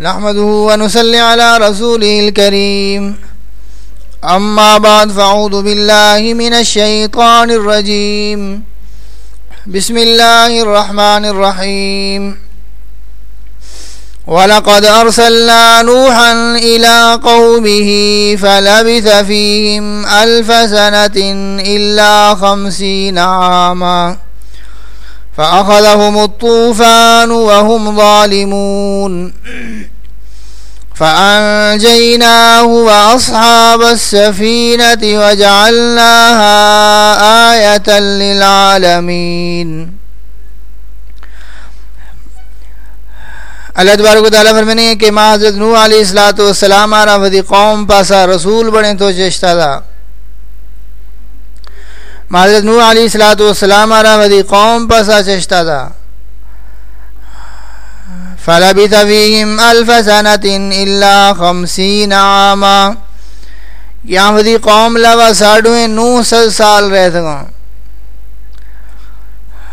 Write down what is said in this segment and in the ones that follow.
نحمده ونصلي على رسوله الكريم. أما بعد فأعوذ بالله من الشيطان الرجيم. بسم الله الرحمن الرحيم. ولقد أرسلنا نوحا إلى قومه فلبث فيهم ألف سنة إلا خمسين عاما. فأخذهم الطوفان وهم ظالمون. فأنجيناه وأصحاب السفينة وجعلناها آية للعالمين اللہ تبارک و تعالیٰ فرمانے ہیں کہ ماں حضرت نوح علیہ السلاۃ والسلام آرہ ودی قوم پاسا رسول بڑے تو چشتہ تھا۔ ماں حضرت نوح علیہ السلاۃ والسلام آرہ ودی قوم پاسا چشتہ تھا۔ فلبث فيهم ألف سنة إلا خمسين عاما. یہاں ودی قوم لوا ساڑھویں نو سل سال رہ تھا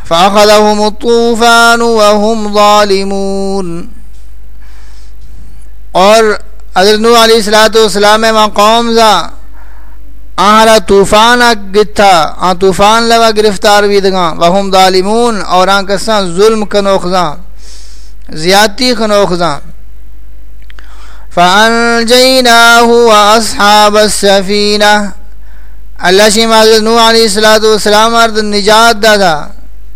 فأخذهم الطوفان وهم ظالمون. اور حضرت نوح علیہ الصلوۃ والسلام میں قوم زا آہرا طوفان گتھا. آ طوفان لوا گرفتار بھی دگا وهم ظالمون اور آن کساں ظلم کنوخزاں زیادتی خنوخزاں فانجیناہ و اصحاب السفینہ اللہ شیم حضرت نوح علیہ الصلوۃ والسلام ارد نجات دادا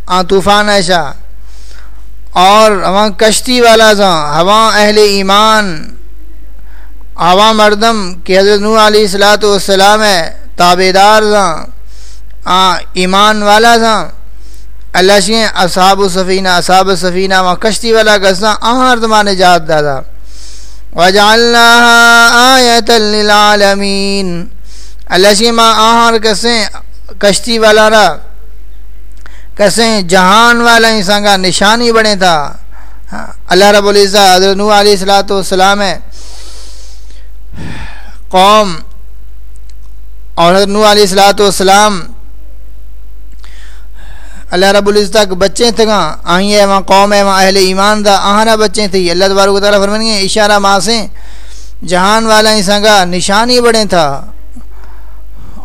آ طوفان ایشا اور ہوا کشتی والا تھا ہوا اہل ایمان ہوا مردم کہ حضرت نوح علیہ الصلوۃ والسلام ہے تابے دار تھا آ ایمان والا تھا اللہ شیں اصحاب السفینہ اصحاب السفینہ وہاں کشتی والا گسنا آہر تمہانے جات دادا۔ وَجَعَلْنَاهَا آیَةً لِلْعَالَمِينَ اللہ شیں ماں آہر کسیں کشتی والا را، کسیں جہان والا انسان کا نشانی بڑے تھا۔ اللہ رب العزہ حضرت نوح علیہ السلام ہے۔ قوم اور حضرت نوح علیہ السلام اللہ رب العزت کے بچے تھے گا آئی ہے وہاں قوم ہے وہاں اہل ایمان دا آہرا بچے تھے۔ اللہ تبارک و تعالیٰ فرمائیں گے، اشارہ ماں سے جہان والا انسان کا نشانی بڑے تھا۔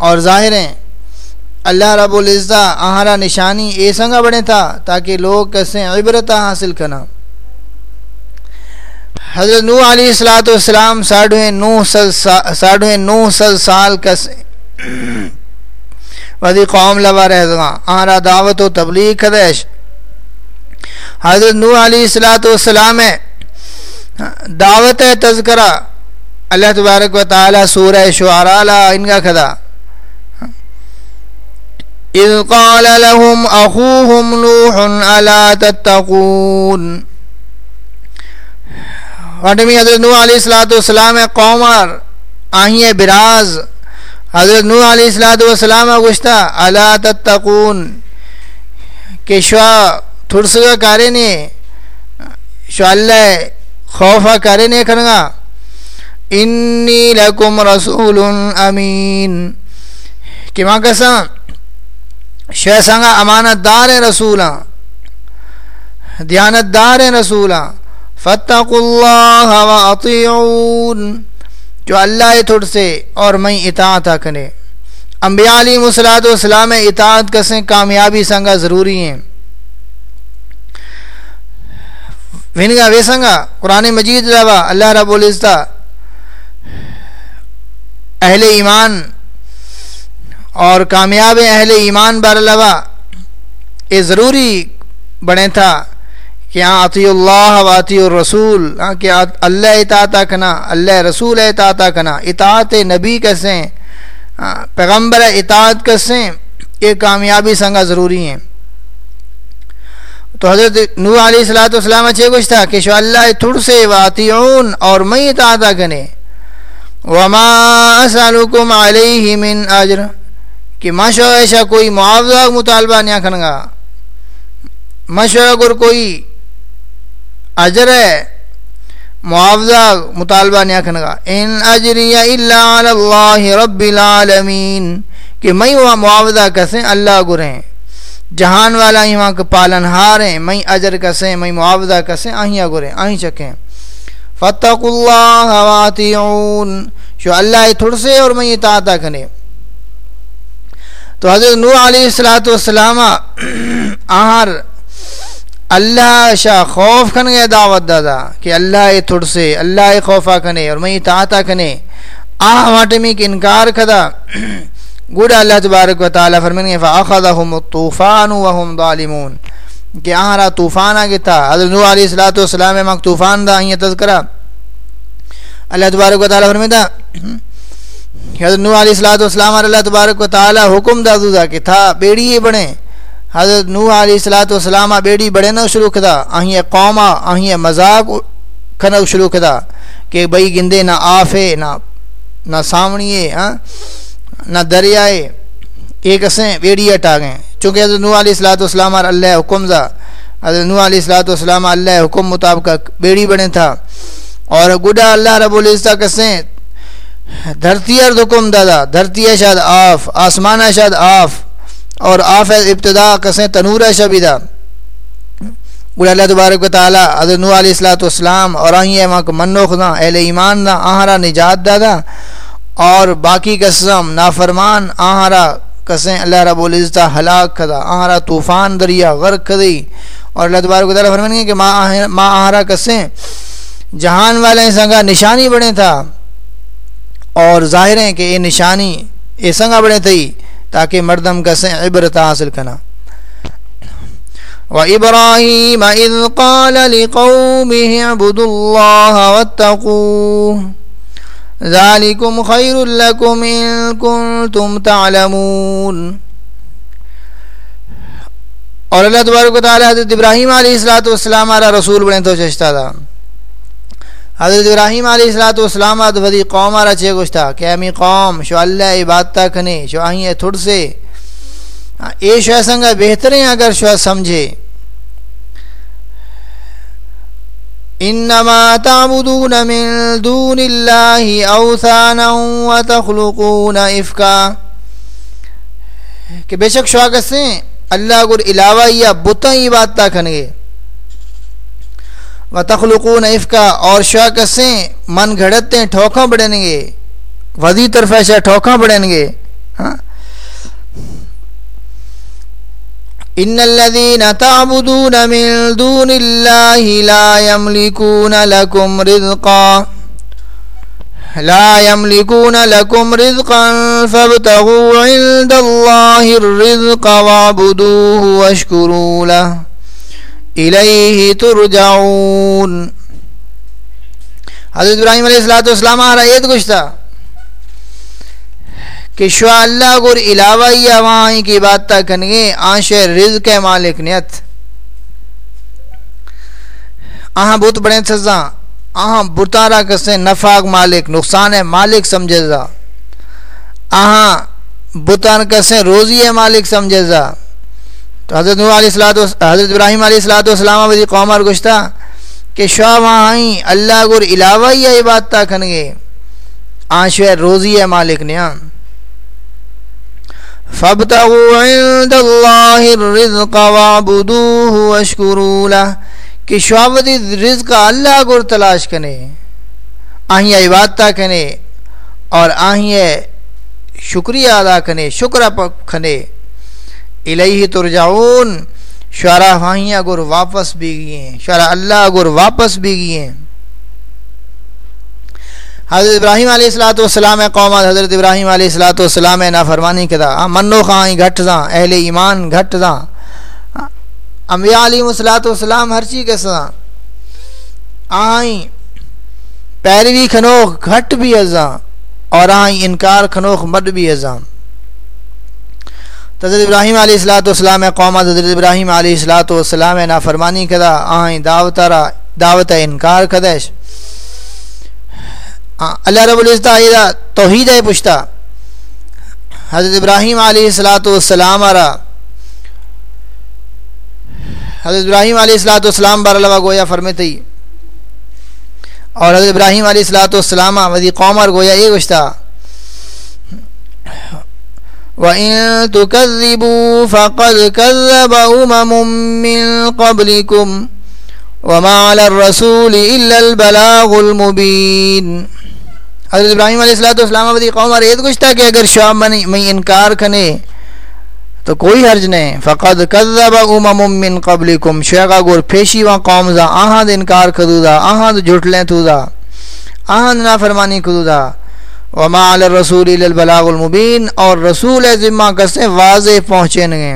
اور ظاہر ہیں، اللہ رب العزت آہرا نشانی اے سنگا بڑے تھا تاکہ لوگ کیسے عبرت حاصل کرنا حضرت نوح علیہ السلاۃ والسلام ساڑھویں نو سل ساڑھویں نو سل سال کسے ودی قوم لبا رہ دگا آرا دعوت و تبلیغ خدش حضرت نوح علیہ السلاۃ والسلام ہے۔ دعوت تذکرہ۔ اللہ تبارک و تعالی سورہ شعراء لا ان کا خدا اذ قال لهم اخوهم نوح الا تتقون۔ وٹمی حضرت نوح علیہ الصلوۃ والسلام قوم آہی براز۔ حضرت نوح علیہ السلام والسلام گشتا اللہ تتقون؟ کہ شوا تھرسگا کارے نے شو اللہ خوفا کارے نے کرنگا انی لکم رسول امین. کہ ماں کسا شہ سنگا امانت دار رسولا دیانت دار رسولا فتقوا اللہ و اطیعون. جو اللہ تھوڑ سے اور میں اطاعت کرے۔ انبیاء علی مسلاط و اسلام اطاعت کسیں کامیابی سنگا ضروری ہیں۔ ونگا وے سنگا قرآن مجید روا اللہ رب العزت اہل ایمان اور کامیاب اہل ایمان بار لوا یہ ضروری بنے تھا۔ کہ ہاں عطی اللہ و عطی الرسول ہاں کہ اللہ اطاعت کنا اللہ رسول اطاعت کنا اطاعت نبی کسیں ہاں، پیغمبر اطاعت کسیں یہ کامیابی سنگا ضروری ہیں۔ تو حضرت نوح علیہ السلاۃ والسلام اچھے کچھ تھا کہ شو اللہ تھوڑ سے واطعون اور میں اطاعت کنے وما اسالکم علیہ من اجر، کہ ماشاء ایسا کوئی معاوضہ مطالبہ نہیں کھنگا مشورہ اگر کوئی اجر ہے۔ معاوضہ مطالبہ نہیں آخن ان اجری الا علی اللہ رب العالمین۔ کہ میں وہاں معاوضہ کسیں اللہ گریں جہان والا وہاں کے پالن ہار ہیں۔ میں اجر کسیں، میں معاوضہ کسیں آہیاں گریں آہیں چکیں فتق اللہ واتعون۔ شو اللہ تھوڑ سے اور میں اطاعت کنے تو حضرت نوح علیہ الصلوۃ والسلام آہر اللہ شاہ خوف کن گئے دعوت دادا کہ اللہ تھوڑ سے، اللہ خوفا کنے اور میں اطاعت کنے آہ واٹے میں کہ انکار کدا گوڑا اللہ تبارک و تعالی فرمائیں فاخذهم الطوفان وهم ظالمون۔ کہ آہرا طوفان آگے تھا۔ حضرت نوح علیہ الصلوۃ والسلام میں طوفان دا یہ تذکرہ۔ اللہ تبارک و تعالی فرماتا حضرت نوح علیہ الصلوۃ والسلام اللہ تبارک و تعالی حکم دا دا کہ تھا، بیڑی یہ حضرت نوح علیہ الصلوۃ والسلام بیڑی بڑے نہ شروع کدا اہیں قوما اہیں مذاق کھنا شروع کدا کہ بھئی گندے نہ آفے، نہ نہ سامنیے ہاں نہ دریائے، ایک اسیں بیڑی اٹا گئے۔ چونکہ حضرت نوح علیہ الصلوۃ والسلام اللہ حکم دا حضرت نوح علیہ الصلوۃ والسلام اللہ حکم مطابق بیڑی بنے تھا۔ اور گڈا اللہ رب العزت کسیں، دھرتی ارد حکم دادا، دھرتی ہے شاید آف آسمان ہے شاید آف۔ اور آف ابتدا کسیں تنور ہے شبیدہ گڈا اللہ تبارک و تعالی، حضرت نوح علیہ الصلوۃ والسلام، اور آئی ہے وہاں کو منو خدا، اہل ایمان دا آہرا نجات دادا۔ اور باقی قسم نافرمان، آہرا کسیں اللہ رب العزت ہلاک کدا، آہرا طوفان، دریا غرق کدی۔ اور اللہ تبارک و تعالی فرمائیں کہ ماں آہرا کسیں جہان والے سنگا نشانی بڑے تھا۔ اور ظاہر ہیں کہ یہ نشانی، یہ سنگا بڑے تھی۔ تاکہ مردم کسیں عبرت حاصل کرنا۔ وَإِبْرَاهِيمَ إِذْ قَالَ لِقَوْمِهِ عَبُدُ اللَّهَ وَاتَّقُوهُ ذَلِكُمْ خَيْرٌ لَكُمْ إِن كُنتُمْ تَعْلَمُونَ۔ اور اللہ تبارک و تعالی حضرت ابراہیم علیہ السلام علیہ رسول بنے تو چشتا تھا۔ حضرت ابراہیم علیہ السلام والسلام آد قوم آرہ چھے گوشتا کہ امی قوم، شو اللہ عبادتا کنے، شو آئیں تھوڑ سے۔ ہاں، اے شو سنگا بہتر بہترین اگر شو سمجھے۔ انما تعبدون من دون اللہ اوثانا وتخلقون افکا۔ کہ بے شک شو آگا سے اللہ گر علاوہ یا بتا عبادتا کھنگے و تخلقون افکا اور شاکسیں من گھڑتے ہیں، ٹھوکاں بڑھیں گے۔ وزی طرف ایسا ٹھوکاں بڑھیں گے۔ ہاں؟ ان الذين تعبدون من دون الله لا يملكون لكم رزقا۔ لا يملكون لكم رزقا فابتغوا عند الله الرزق واعبدوه واشكروا له۔ الیہ ترجعون. حضرت ابراہیم علیہ السلام اسلام آ رہا یہ کچھ تھا۔ کہ شو اللہ گر علاوہ یا وہاں کی بات تا کنگے آنش رزق ہے مالک نیت۔ آہاں بہت بڑے سزا، آہاں بتارا کسے، نفاق مالک، نقصان ہے مالک سمجھے جا آہاں بتان کسے، روزی ہے مالک سمجھے جا تو حضرت نور علیہ السلام حضرت ابراہیم علیہ السلام والسلام وزی قوم اور گشتا کہ شاہ وہاں آئیں، اللہ گر علاوہ ہی یہ بات تا کھنگے آنشو روزی ہے مالک نیا ہاں۔ فَابْتَغُوا عِنْدَ اللَّهِ الرِّزْقَ وَعْبُدُوهُ وَاشْكُرُوا لَهُ، کہ شعبدی رزق اللہ گر تلاش کنے۔ آہیے عبادتہ کنے اور آہیے شکریہ ادا کنے شکرہ کھنے الیہ ترجعون شعرا وہیں اگر واپس بھی گئی ہیں شعرا اللہ اگر واپس بھی گئی ہیں۔ حضرت ابراہیم علیہ السلاۃ والسلام قوم، حضرت ابراہیم علیہ السلاۃ والسلام نافرمانی کے دا ہاں، منو خاں گھٹ دا اہل ایمان گھٹ دا انبیاء علیہ السلاۃ والسلام ہر چیز کے سا آئیں، پیروی کھنوخ گھٹ بھی ازاں اور آئیں، انکار کھنوخ مد بھی ازاں حضرت ابراہیم علیہ السلاۃ والسلام قوم حضرت ابراہیم علیہ السلاۃ والسلام نا فرمانی کدا آئیں دعوت را، دعوت انکار کدش اللہ رب العزت آئیدہ توحید ہے پشتا حضرت ابراہیم علیہ السلاۃ والسلام را حضرت ابراہیم علیہ السلاۃ والسلام بار اللہ گویا فرمتی اور حضرت ابراہیم علیہ السلاۃ والسلام وزی قوم اور گویا یہ گشتا وَإِن تُكَذِّبُوا فَقَدْ كَذَّبَ أُمَمٌ مِّن قَبْلِكُمْ وما على الرسول الا البلاغ المبين۔ حضرت ابراہیم علیہ السلام والسلام بدی قوم اور یہ کچھ تھا کہ اگر شام میں انکار کنے تو کوئی حرج نہیں۔ فقد کذب امم من قبلکم شیخا گور پھیشی وا قوم زا آہاں دے انکار کدو دا، آہاں جھٹ لیں تو دا، آہاں دے نافرمانی کدو دا۔ وما علی الرسول الا البلاغ المبین، اور رسول ذمہ کسے واضح پہنچے گے۔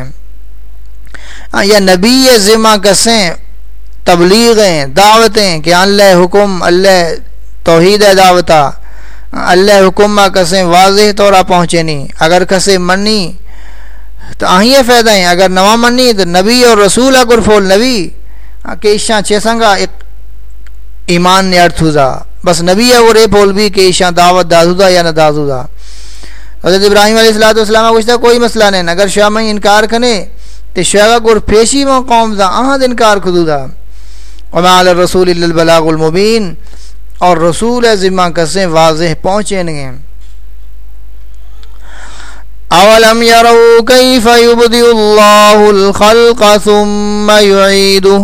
ہاں، یا نبی ذمہ کسیں تبلیغیں، دعوتیں کہ اللہ حکم، اللہ توحید دعوتا ہاں، اللہ حکم کسیں واضح طورا پہنچے نہیں۔ اگر کسے منی تو آئیے فائدہ ہیں۔ اگر نواں منی تو نبی اور رسول اگر فول نبی۔ ہاں، کہ عشاں چھ سنگا ایک ایمان نے ارتھ بس نبی اگر اے پول بھی کہ عشاں دعوت دادو دا یا نہ دادو دا۔ حضرت ابراہیم علیہ السلام والسلام کچھ کوئی مسئلہ نہیں، اگر شاہ میں انکار کنے تو شاہ گر پھیشی وہ قوم دا آہاں انکار کدو دا۔ وما علی الرسول الا البلاغ المبین، اور رسول ذمہ کسیں واضح پہنچے نہیں اولم يروا كيف يبدئ الله الخلق ثم يعيده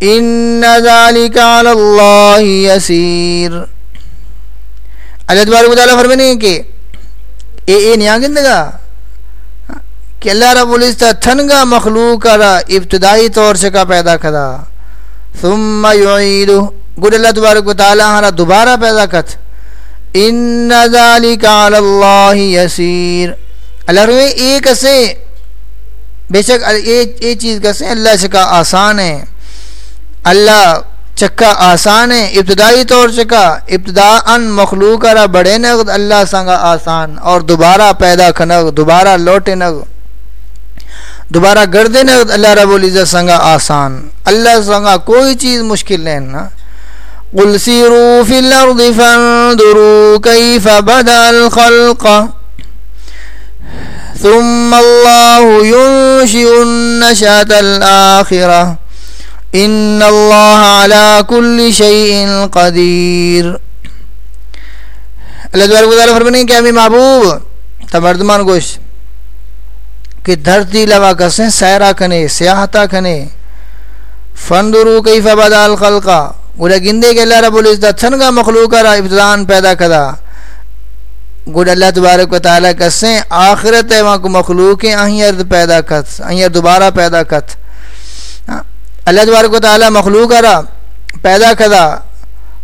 ان ذلك على الله يسير۔ اللہ تبارک و تعالیٰ فرمانے ہیں کہ اے اے نیا گندگا کہ اللہ رب العزت تھنگا مخلوق کرا ابتدائی طور سے کا پیدا کرا ثم يعيده۔ گڈ اللہ تبارک و تعالیٰ ہمارا دوبارہ پیدا کت ان ذالک علی اللہ یسیر اللہ روئے ایک اسے بے شک یہ چیز کسے؟ اللہ چکا آسان ہے۔ اللہ چکا آسان ہے، ابتدائی طور چکا ابتدا ان مخلوق را بڑے نگ اللہ سنگا آسان، اور دوبارہ پیدا کنگ دوبارہ لوٹے نگ دوبارہ گردے نگ اللہ رب العزت سنگا آسان۔ اللہ سنگا کوئی چیز مشکل نہیں نا۔ قل سيروا في الأرض فانظروا كيف بدأ الخلق۔ ثم الله ينشئ النشاة الآخرة۔ إن الله على كل شيء قدير۔ اللہ تبارک تعالیٰ فرمانے کہ ہمیں محبوب، تمردمان گوش کہ دھرتی لوا کسیں سیرہ کنے سیاحتا کنے فندرو کیف بدا الخلقہ گوڑا گندے کہ اللہ رب العزت تھنگا مخلوق را ابتدان پیدا کدا گوڑا اللہ تبارک و تعالیٰ کسیں آخرت ہے وہاں کو مخلوق ہیں پیدا کت اہیر دوبارہ پیدا کت اللہ تبارک و تعالیٰ مخلوق را پیدا کدا،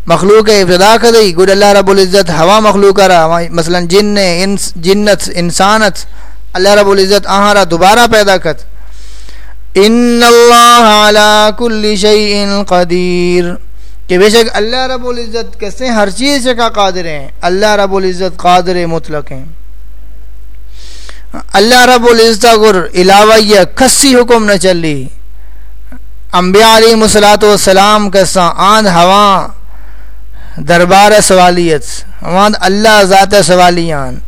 مخلوق ابتدا کدی گوڑا اللہ رب العزت ہوا مخلوق را مثلا جن، انس، جنت، انسانت، اللہ رب العزت آہارا دوبارہ پیدا کت ان اللہ علی کل شیء قدیر۔ کہ بے شک اللہ رب العزت کیسے ہر چیز کا قادر ہیں، اللہ رب العزت قادر مطلق ہیں۔ اللہ رب العزت گر علاوہ یہ کسی حکم نہ چلی انبیاء علیہ مسلاۃ والسلام کسا آند ہوا دربار سوالیت آند اللہ ذات سوالیان۔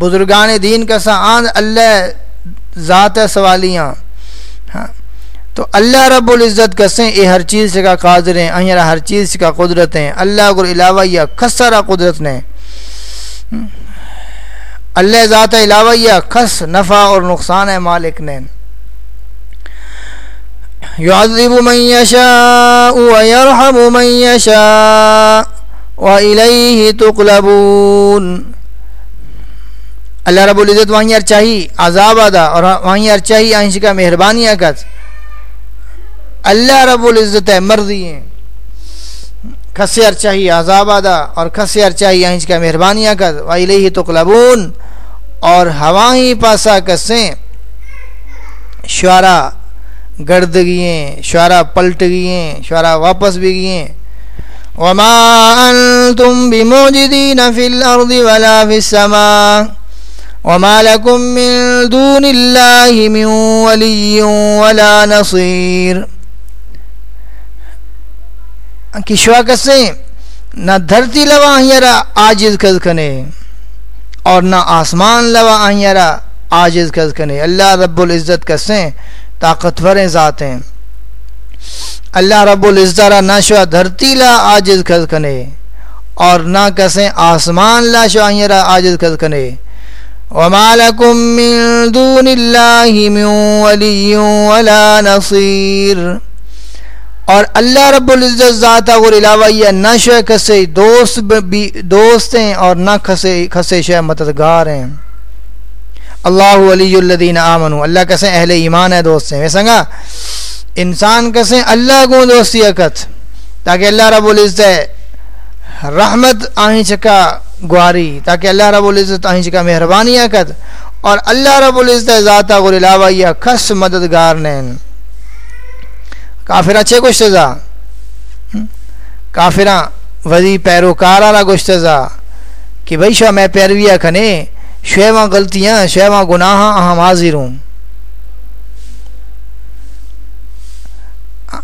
بزرگان دین کسا آند اللہ ذات سوالیاں ہاں، تو اللہ رب العزت کسیں اے ہر چیز کا قادر ہیں اہیرہ ہر چیز کا قدرت ہیں۔ اللہ کو علاوہ یا خسرہ قدرت نے۔ اللہ ذات علاوہ یا خس نفع اور نقصان ہے مالک نے۔ يعذب من يشاء ويرحم من يشاء وإليه تقلبون. اللہ رب العزت وہیں ارچاہی عذاب ادا اور وہیں ارچاہی آئنش کا مہربانی اکت اللہ رب العزت ہے مرضی ہیں. کھسیر چاہیے عذاب ادا اور کھسیر چاہیے انچ کا مہربانیاں کر وَإِلَيْهِ تُقْلَبُونَ اور ہوا ہی پاسا کسیں شعرا گرد گئیں شعرا پلٹ گئیں شعرا واپس بھی گئیں وَمَا أَنْتُمْ بِمُعْجِدِينَ فِي الْأَرْضِ وَلَا فِي السَّمَاءِ وَمَا لَكُمْ مِن دُونِ اللَّهِ مِن وَلِيٍّ وَلَا نَصِيرٍ۔ کی شوا کسیں نہ دھرتی لوا آئیرا آجز کز کنے اور نہ آسمان لوا آئیرا آجز کز کنے۔ اللہ رب العزت کسیں طاقتور ذات ہیں۔ اللہ رب العزت نہ شوا دھرتی لا آجز کز کنے اور نہ کسیں آسمان لا شوا آجز کز کنے۔ وما لكم من دون الله من ولي ولا نصير اور اللہ رب العزت ذات اور علاوہ یہ نہ شے کسے دوست بھی دوست ہیں اور نہ کھسے کھسے شے مددگار ہیں۔ اللہ ولی الدین آمن اللہ کسے اہل ایمان ہے دوست ہیں ویسنگا انسان کسے اللہ کو دوستی اکت۔ تاکہ اللہ رب العزت رحمت آہیں چکا گواری۔ تاکہ اللہ رب العزت آہیں چکا مہربانی اکت۔ اور اللہ رب العزت ذات اور علاوہ یہ کھس مددگار نین۔ کافرہ چھے گوشت زا۔ کافرہ وزی پیروکار آلا گوشت زا۔ کہ بھئی شاہ میں پیرویہ کھنے شویمہ غلطیاں شویمہ گناہاں اہم حاضر ہوں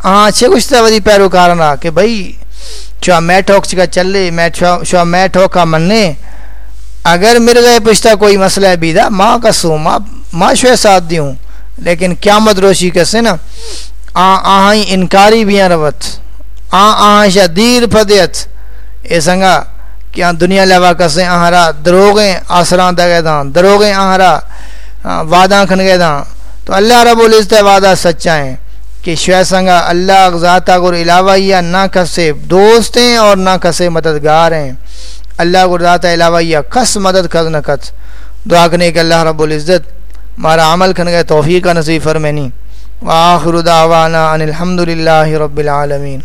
ہاں چھے گوشت زا وزی پیروکار آلا کہ بھئی شاہ میں ٹھوک چکا چل لے شاہ میں ٹھوکا مننے۔ اگر مر گئے پشتہ کوئی مسئلہ ہے بیدہ، ماں کسوں ماں شوے ساتھ دیوں۔ لیکن قیامت روشی کسے نا آہیں انکاری بھی روت۔ آہیں شا دیر پدیت اے سنگا کہ ہاں دنیا لوا کسے آہرا دروگیں آسران دا گئے داں دروگیں آہرا ہاں، وعدہ کھن گئے داں تو اللہ رب العزت وعدہ سچا ہے کہ شوہ سنگا اللہ ذاتہ گر علاوہ یا نہ کسے دوست ہیں اور نہ کسے مددگار ہیں۔ اللہ گر ذاتہ علاوہ یا کس مدد کھز نہ کس دعا کرنے کہ اللہ رب العزت مارا عمل کھن گئے توفیق کا نصیب فرمینی۔ وآخر دعوانا ان الحمد لله رب العالمين